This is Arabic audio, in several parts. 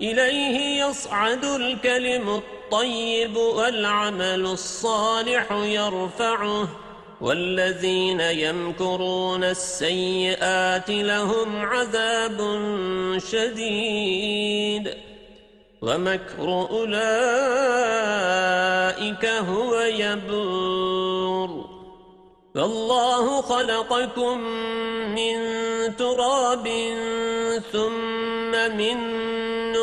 إليه يصعد الكلم الطيب والعمل الصالح يرفعه والذين يمكرون السيئات لهم عذاب شديد. ومكر أولئك هو يبور. فالله خلقكم من تراب ثم من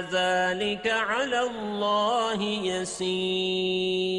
ذلك على الله يسير